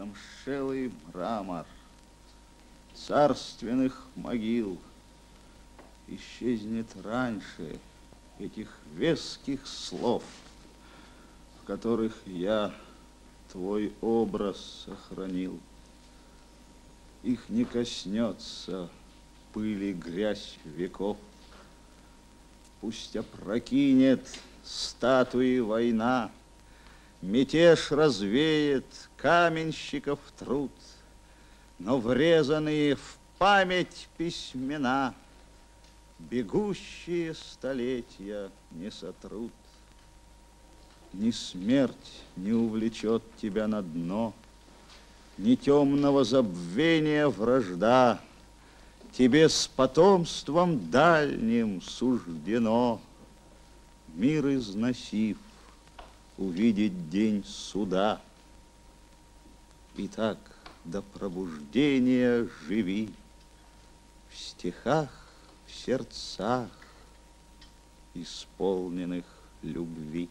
замшелый мрамор царственных могил исчезнет раньше этих веских слов, в которых я твой образ сохранил. Их не коснется пыли грязь веков. Пусть опрокинет статуи война, Мятеж развеет каменщиков труд, Но врезанные в память письмена Бегущие столетия не сотрут. Ни смерть не увлечет тебя на дно, Ни темного забвения вражда. Тебе с потомством дальним суждено, Мир износив, увидеть день суда. Итак, до пробуждения живи В стихах, в сердцах, исполненных любви.